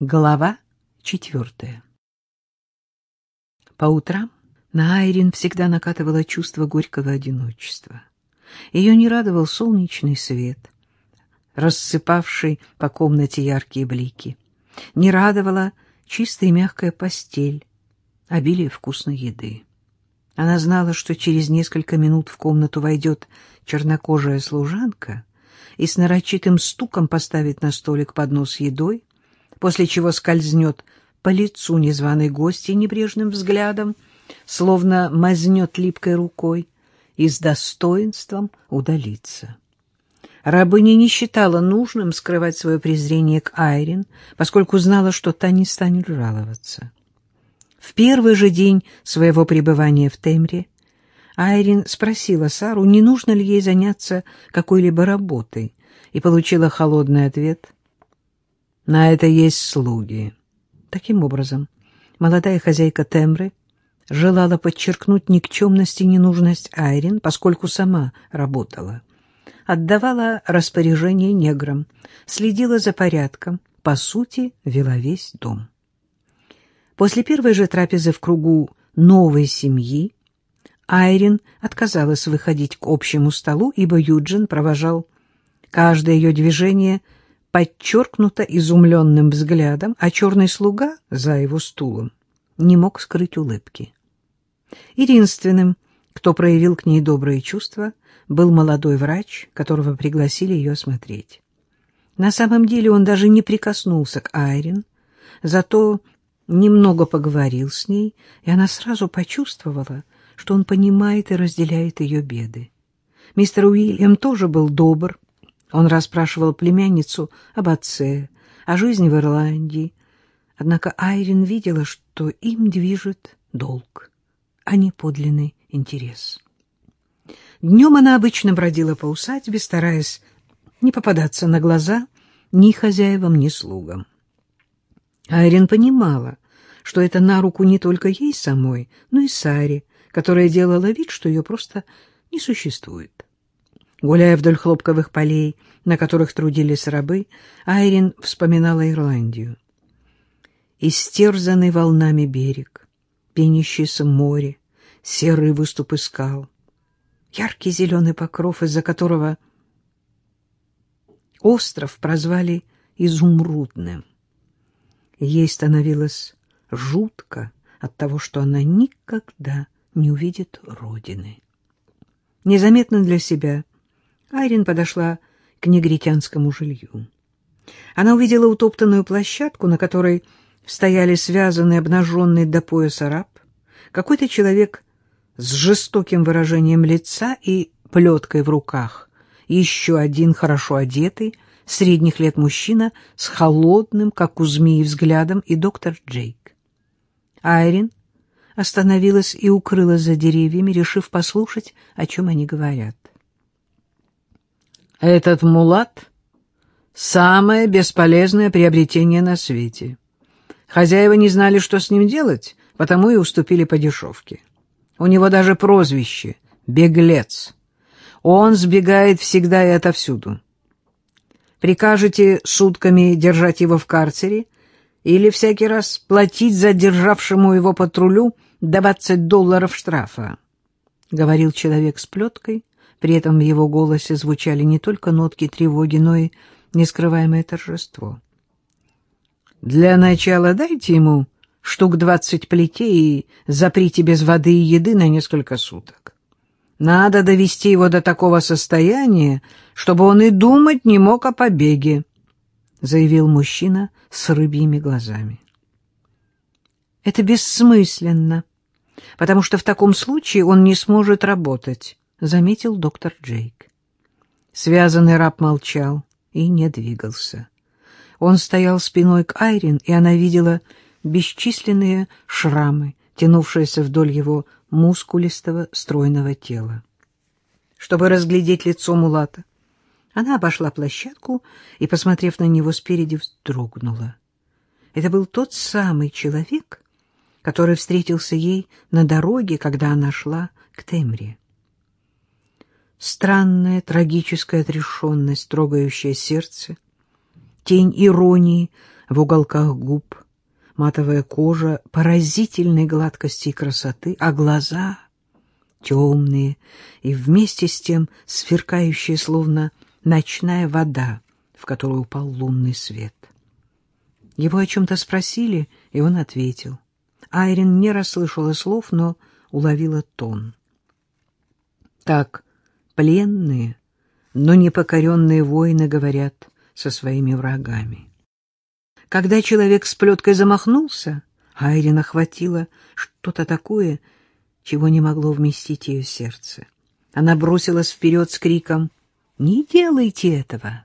Глава четвертая По утрам на Айрин всегда накатывало чувство горького одиночества. Ее не радовал солнечный свет, рассыпавший по комнате яркие блики. Не радовала чистая и мягкая постель, обилие вкусной еды. Она знала, что через несколько минут в комнату войдет чернокожая служанка и с нарочитым стуком поставит на столик поднос едой, после чего скользнет по лицу незваной гости небрежным взглядом, словно мазнет липкой рукой, и с достоинством удалится. Рабыня не считала нужным скрывать свое презрение к Айрин, поскольку знала, что та не станет жаловаться. В первый же день своего пребывания в Темре Айрин спросила Сару, не нужно ли ей заняться какой-либо работой, и получила холодный ответ на это есть слуги. Таким образом, молодая хозяйка Темры желала подчеркнуть никчемность и ненужность Айрин, поскольку сама работала. Отдавала распоряжение неграм, следила за порядком, по сути, вела весь дом. После первой же трапезы в кругу новой семьи Айрин отказалась выходить к общему столу, ибо Юджин провожал каждое ее движение – подчеркнуто изумленным взглядом, а черный слуга за его стулом не мог скрыть улыбки. Единственным, кто проявил к ней добрые чувства, был молодой врач, которого пригласили ее осмотреть. На самом деле он даже не прикоснулся к Айрин, зато немного поговорил с ней, и она сразу почувствовала, что он понимает и разделяет ее беды. Мистер Уильям тоже был добр, он расспрашивал племянницу об отце, о жизни в Ирландии. Однако Айрин видела, что им движет долг, а не подлинный интерес. Днем она обычно бродила по усадьбе, стараясь не попадаться на глаза ни хозяевам, ни слугам. Айрин понимала, что это на руку не только ей самой, но и Саре, которая делала вид, что ее просто не существует. Гуляя вдоль хлопковых полей, на которых трудились рабы, Айрин вспоминала Ирландию. Истерзанный волнами берег, пенящееся море, серые выступы скал, яркий зеленый покров, из-за которого остров прозвали изумрудным. Ей становилось жутко от того, что она никогда не увидит родины. Незаметно для себя Айрин подошла к негритянскому жилью. Она увидела утоптанную площадку, на которой стояли связанный, обнаженный до пояса раб, какой-то человек с жестоким выражением лица и плеткой в руках, еще один хорошо одетый, средних лет мужчина с холодным, как у змеи, взглядом, и доктор Джейк. Айрин остановилась и укрылась за деревьями, решив послушать, о чем они говорят. Этот мулат — самое бесполезное приобретение на свете. Хозяева не знали, что с ним делать, потому и уступили по дешевке. У него даже прозвище — «беглец». Он сбегает всегда и отовсюду. Прикажете сутками держать его в карцере или всякий раз платить задержавшему его патрулю двадцать долларов штрафа, — говорил человек с плеткой, при этом в его голосе звучали не только нотки тревоги, но и нескрываемое торжество. «Для начала дайте ему штук двадцать плетей и заприте без воды и еды на несколько суток. Надо довести его до такого состояния, чтобы он и думать не мог о побеге», — заявил мужчина с рыбьими глазами. «Это бессмысленно, потому что в таком случае он не сможет работать» заметил доктор Джейк. Связанный раб молчал и не двигался. Он стоял спиной к Айрин, и она видела бесчисленные шрамы, тянувшиеся вдоль его мускулистого стройного тела. Чтобы разглядеть лицо Мулата, она обошла площадку и, посмотрев на него спереди, вздрогнула. Это был тот самый человек, который встретился ей на дороге, когда она шла к Темре. Странная трагическая отрешенность, трогающая сердце, тень иронии в уголках губ, матовая кожа поразительной гладкости и красоты, а глаза темные и вместе с тем сверкающие, словно ночная вода, в которую упал лунный свет. Его о чем-то спросили, и он ответил. Айрин не расслышала слов, но уловила тон. Так пленные, но непокоренные воины говорят со своими врагами. Когда человек с плеткой замахнулся, Айрин охватило что-то такое, чего не могло вместить ее сердце. Она бросилась вперед с криком «Не делайте этого!»